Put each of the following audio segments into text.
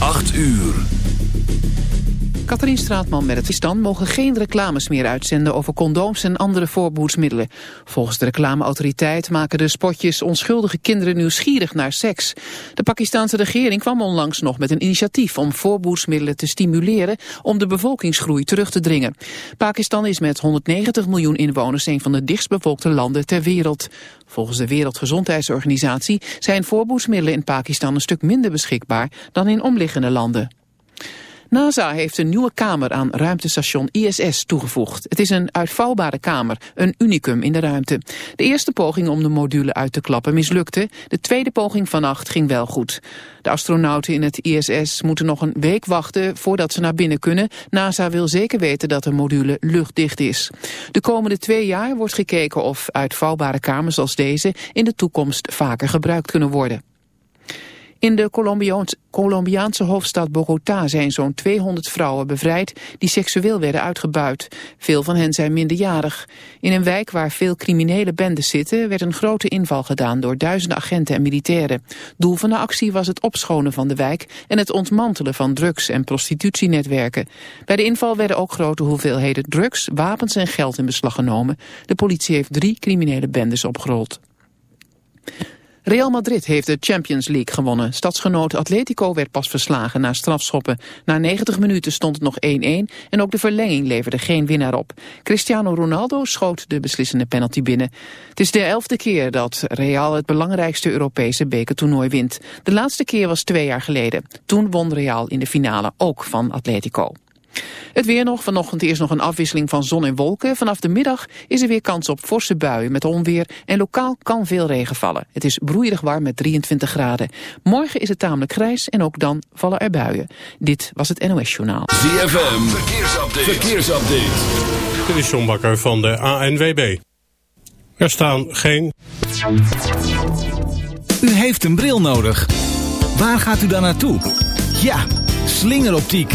8 uur. Katrien Straatman met het Istan mogen geen reclames meer uitzenden over condooms en andere voorbehoedsmiddelen. Volgens de reclameautoriteit maken de spotjes onschuldige kinderen nieuwsgierig naar seks. De Pakistanse regering kwam onlangs nog met een initiatief om voorbehoedsmiddelen te stimuleren om de bevolkingsgroei terug te dringen. Pakistan is met 190 miljoen inwoners een van de dichtstbevolkte landen ter wereld. Volgens de Wereldgezondheidsorganisatie zijn voorbehoedsmiddelen in Pakistan een stuk minder beschikbaar dan in omliggende landen. NASA heeft een nieuwe kamer aan ruimtestation ISS toegevoegd. Het is een uitvouwbare kamer, een unicum in de ruimte. De eerste poging om de module uit te klappen mislukte. De tweede poging vannacht ging wel goed. De astronauten in het ISS moeten nog een week wachten voordat ze naar binnen kunnen. NASA wil zeker weten dat de module luchtdicht is. De komende twee jaar wordt gekeken of uitvouwbare kamers als deze in de toekomst vaker gebruikt kunnen worden. In de Colombiaanse hoofdstad Bogota zijn zo'n 200 vrouwen bevrijd die seksueel werden uitgebuit. Veel van hen zijn minderjarig. In een wijk waar veel criminele bendes zitten werd een grote inval gedaan door duizenden agenten en militairen. Doel van de actie was het opschonen van de wijk en het ontmantelen van drugs- en prostitutienetwerken. Bij de inval werden ook grote hoeveelheden drugs, wapens en geld in beslag genomen. De politie heeft drie criminele bendes opgerold. Real Madrid heeft de Champions League gewonnen. Stadsgenoot Atletico werd pas verslagen na strafschoppen. Na 90 minuten stond het nog 1-1 en ook de verlenging leverde geen winnaar op. Cristiano Ronaldo schoot de beslissende penalty binnen. Het is de elfde keer dat Real het belangrijkste Europese bekertoernooi wint. De laatste keer was twee jaar geleden. Toen won Real in de finale ook van Atletico. Het weer nog. Vanochtend eerst nog een afwisseling van zon en wolken. Vanaf de middag is er weer kans op forse buien met onweer. En lokaal kan veel regen vallen. Het is broeierig warm met 23 graden. Morgen is het tamelijk grijs en ook dan vallen er buien. Dit was het NOS Journaal. ZFM. Verkeersupdate. Verkeersupdate. Dit is John Bakker van de ANWB. Er staan geen... U heeft een bril nodig. Waar gaat u dan naartoe? Ja, slingeroptiek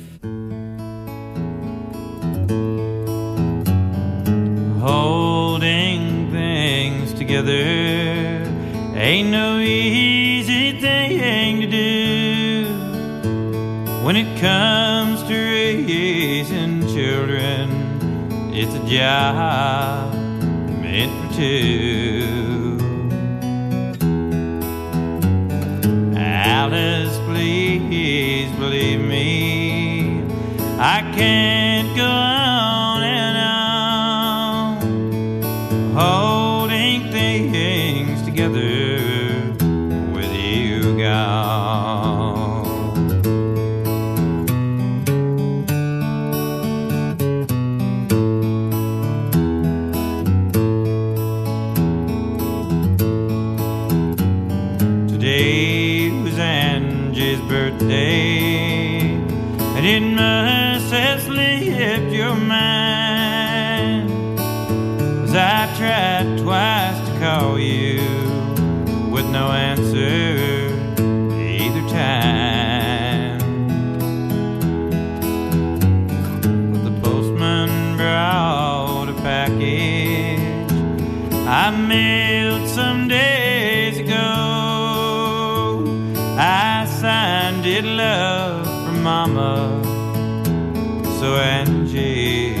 Together ain't no easy thing to do when it comes to raising children. It's a job meant for two. Alice, please believe me, I can't changes.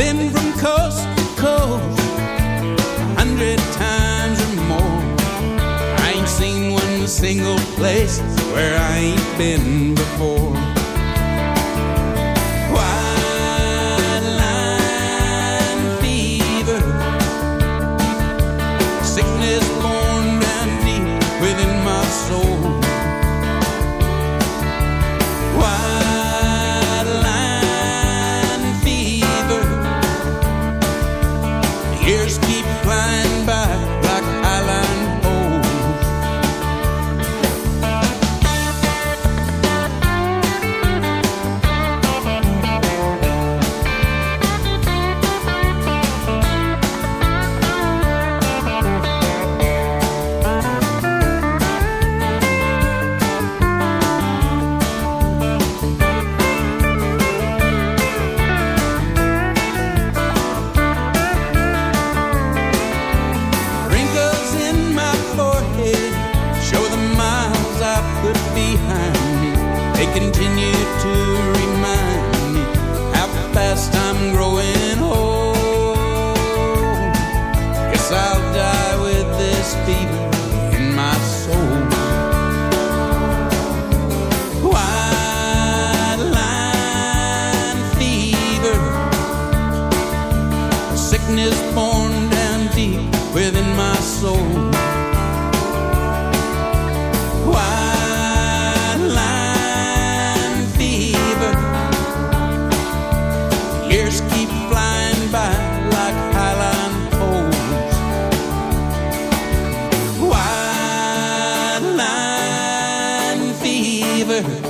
been from coast to coast a hundred times or more. I ain't seen one single place where I ain't been before. Fever.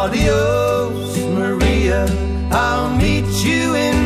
Adios, Maria. I'll meet you in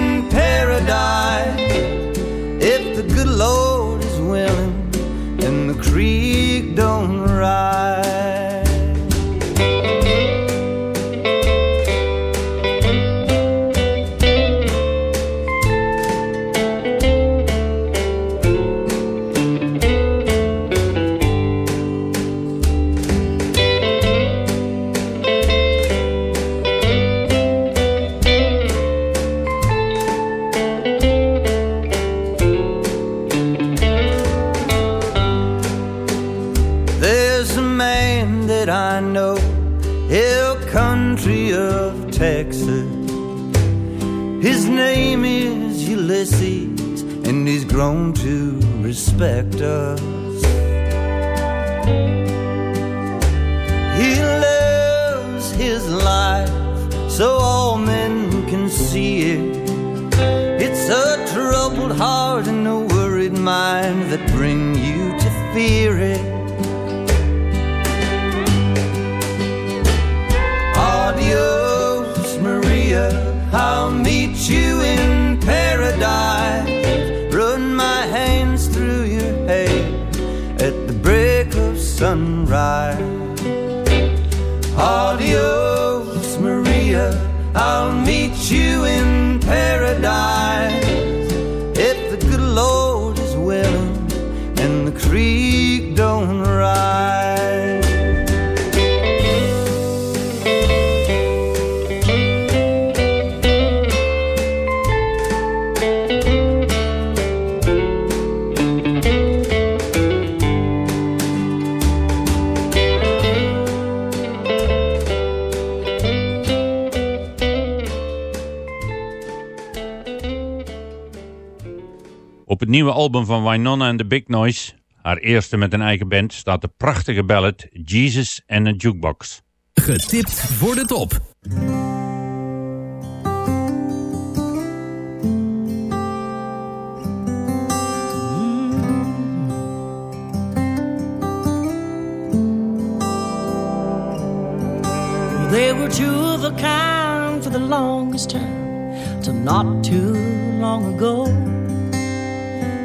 het nieuwe album van Winona and the Big Noise, haar eerste met een eigen band, staat de prachtige ballad Jesus and a Jukebox. Getipt voor de top. They were two of a kind for the longest time, till not too long ago.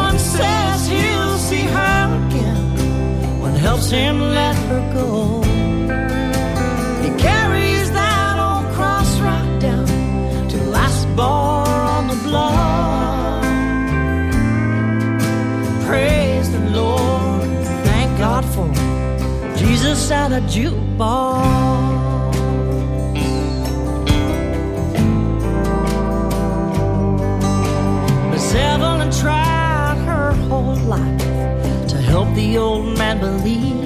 One says he'll see her again, one helps him let her go. He carries that old cross right down to last bar on the block. Praise the Lord, thank God for Jesus and a jukebox. Tried her whole life to help the old man believe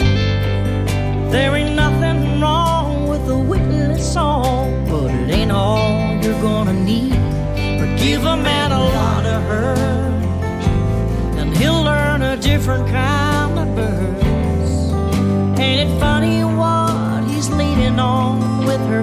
there ain't nothing wrong with a witness song, but it ain't all you're gonna need. But give a man a lot of hurt, and he'll learn a different kind of birds. Ain't it funny what he's leaning on with her?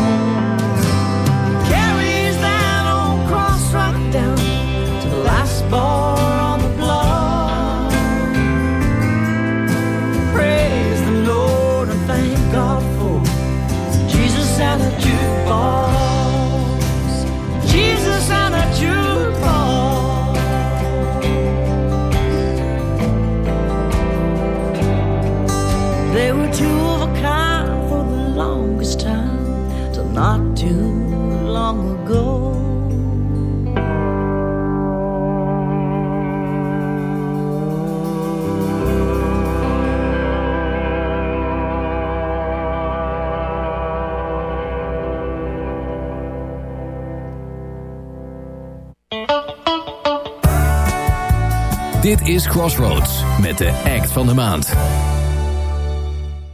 Dit is Crossroads met de act van de maand.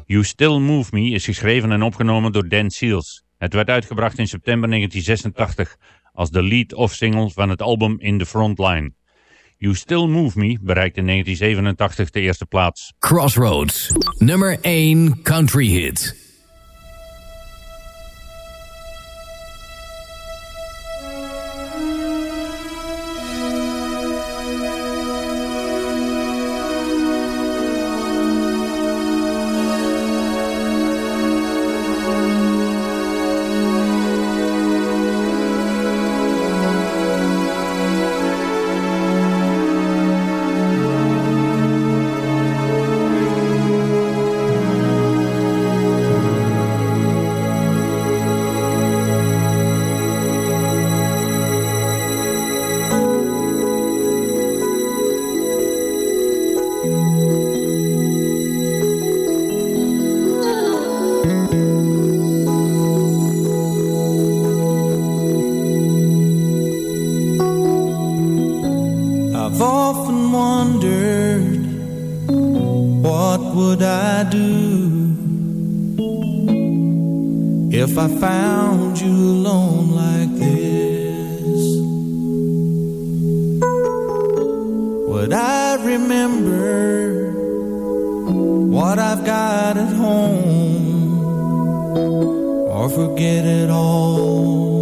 You Still Move Me is geschreven en opgenomen door Dan Seals. Het werd uitgebracht in september 1986 als de lead-off single van het album In the Frontline. You Still Move Me bereikte in 1987 de eerste plaats. Crossroads, nummer 1 country hit. What I've got at home. Or forget it all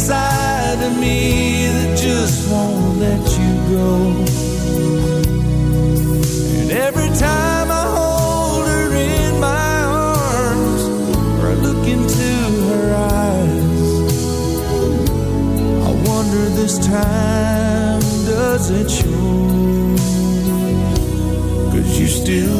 inside of me that just won't let you go. And every time I hold her in my arms or I look into her eyes, I wonder this time does it show? Cause you still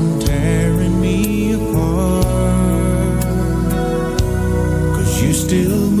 you still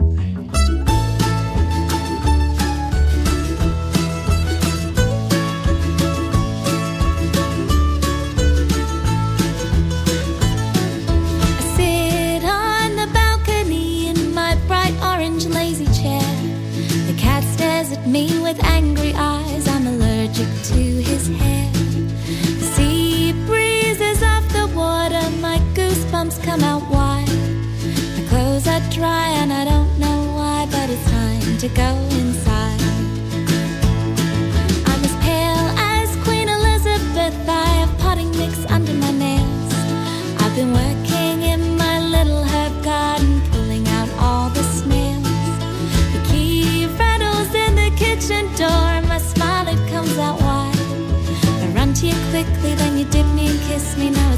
to go inside. I'm as pale as Queen Elizabeth. I have potting mix under my nails. I've been working in my little herb garden, pulling out all the snails. The key rattles in the kitchen door, my smile it comes out wide. I run to you quickly, then you dip me and kiss me. Now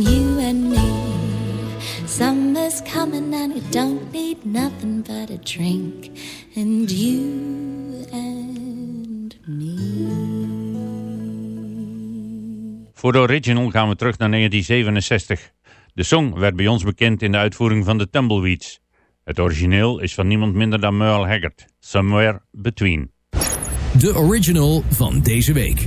you and me. Summer's coming and don't need nothing but a drink. And you and me. Voor de original gaan we terug naar 1967. De song werd bij ons bekend in de uitvoering van de Tumbleweeds. Het origineel is van niemand minder dan Merle Haggard, Somewhere Between. De original van deze week.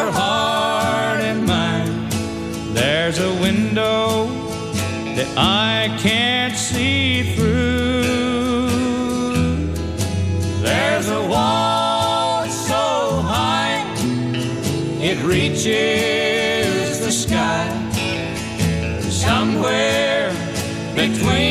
I can't see through. There's a wall so high it reaches the sky. Somewhere between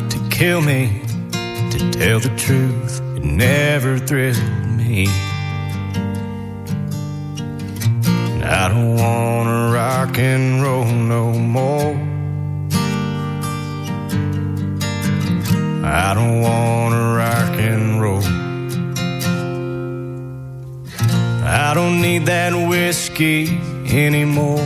kill me. To tell the truth, it never thrilled me. And I don't wanna rock and roll no more. I don't wanna rock and roll. I don't need that whiskey anymore.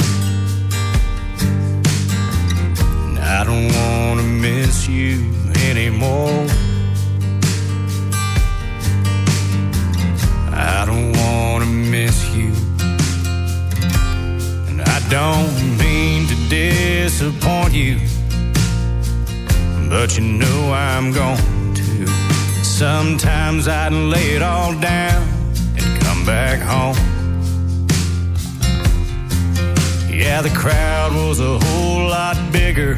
Don't want to miss you anymore. I don't want to miss you. And I don't mean to disappoint you. But you know I'm going to. Sometimes I'd lay it all down and come back home. Yeah, the crowd was a whole lot bigger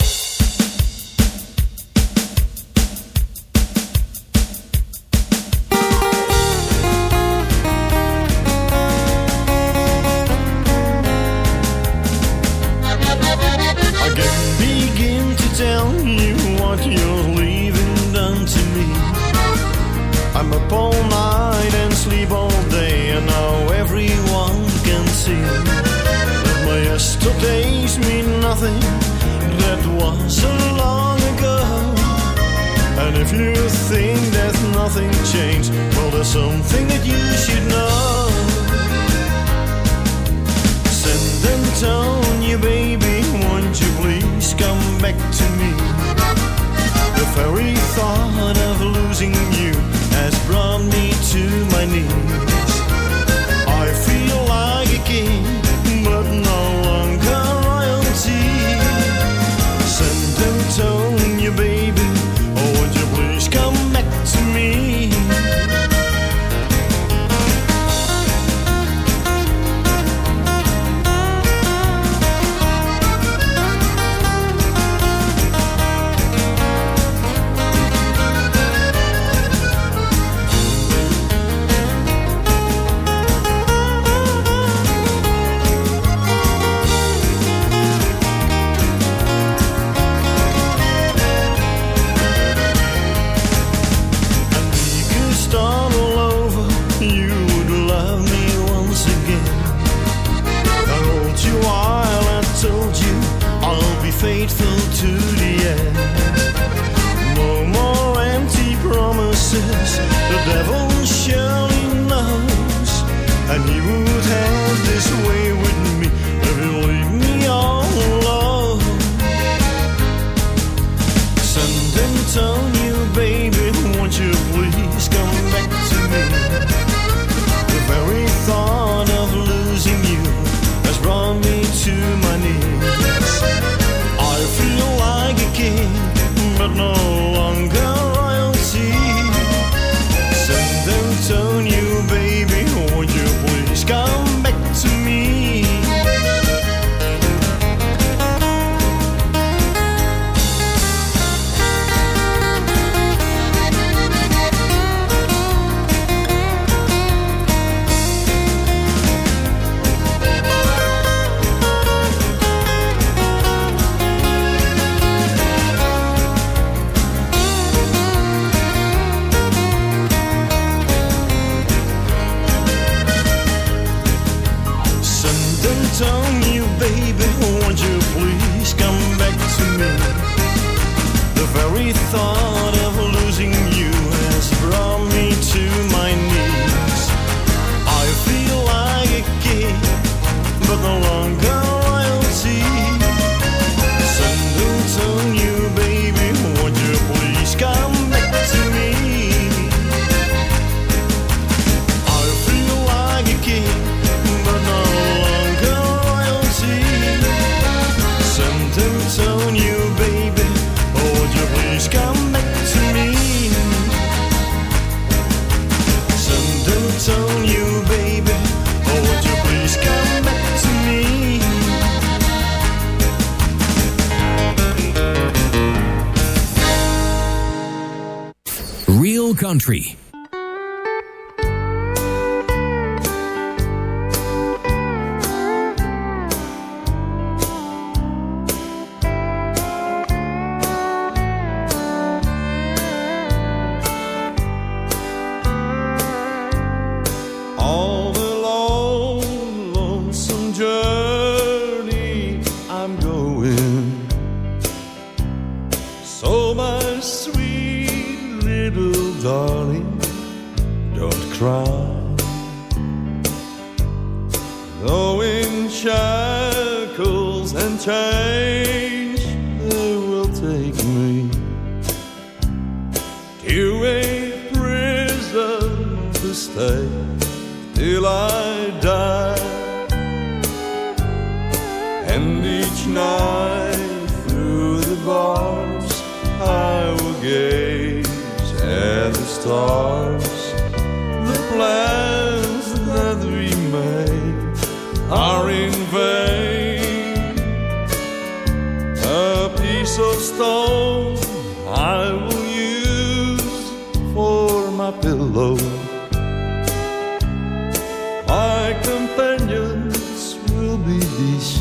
country.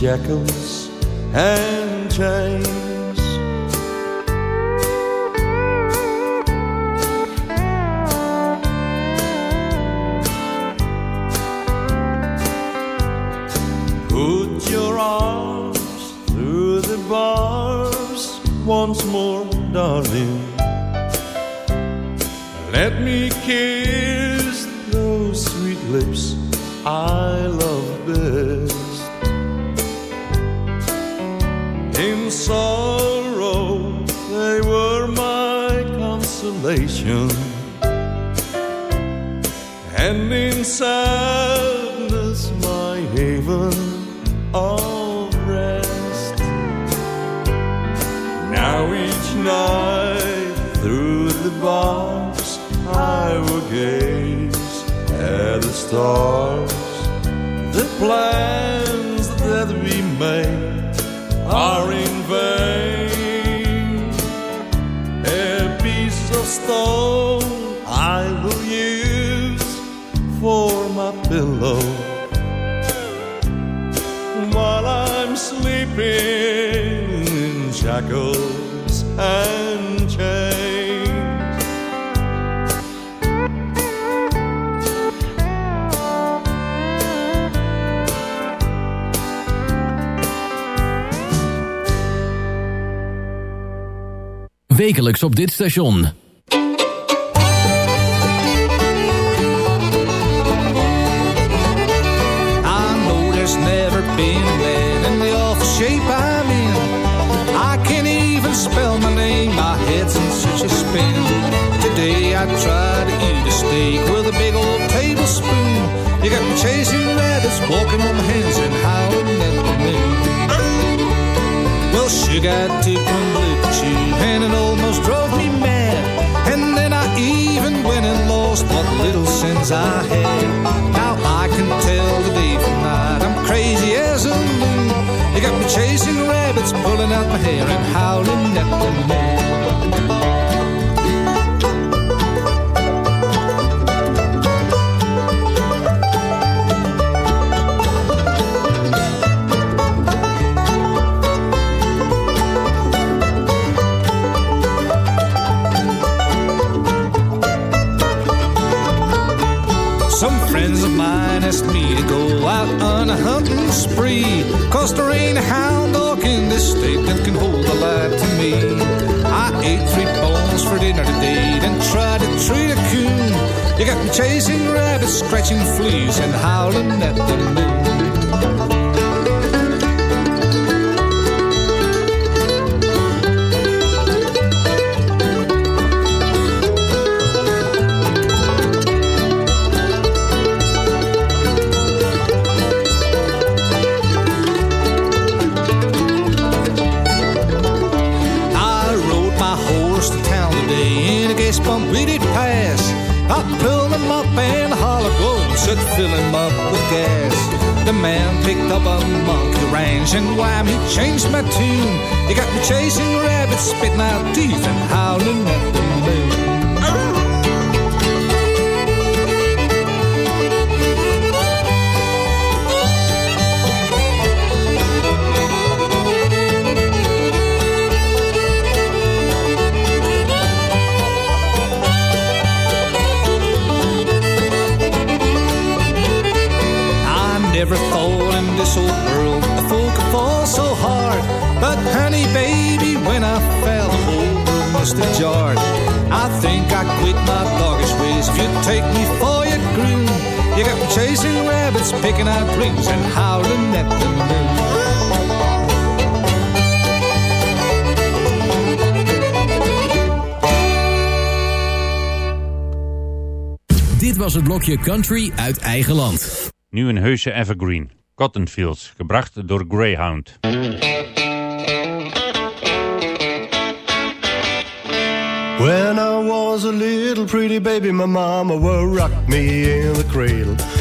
shackles and chains. Put your arms through the bars once more, darling. Let me kiss star. Wekelijks op dit station. I know there's never been in the awful shape I'm in. I can't even spell my name, my head's in such a spin. Today I tried to eat a steak with a big old tablespoon. You got me chasing rabbits, walking on my hands and howling at the moon. Well, sugar, took one look you and it almost sense I. Now I can tell the day from night. I'm crazy as a loon. You got me chasing rabbits, pulling out my hair and howling at the moon. Asked me to go out on a hunting spree. Cause there ain't a hound dog in this state that can hold a light to me. I ate three bones for dinner today, then tried to treat a coon. You got me chasing rabbits, scratching fleas, and howling at the moon. Up a monkey ranch and wham, he changed my tune. He got me chasing rabbits, spitting out teeth and howling at the picking out rings, and howling at the moon. Dit was het blokje Country uit eigen land. Nu een heuse evergreen. Cotton Fields, gebracht door Greyhound. When I was a little pretty baby, my mama would rock me in the cradle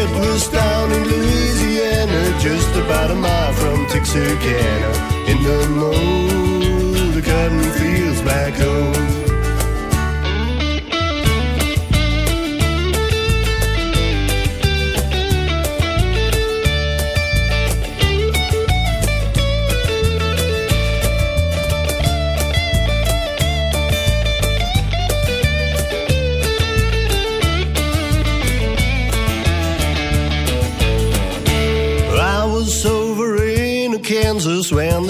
It was down in Louisiana, just about a mile from Texarkana, in the mow the cotton fields back home.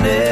Friends I'll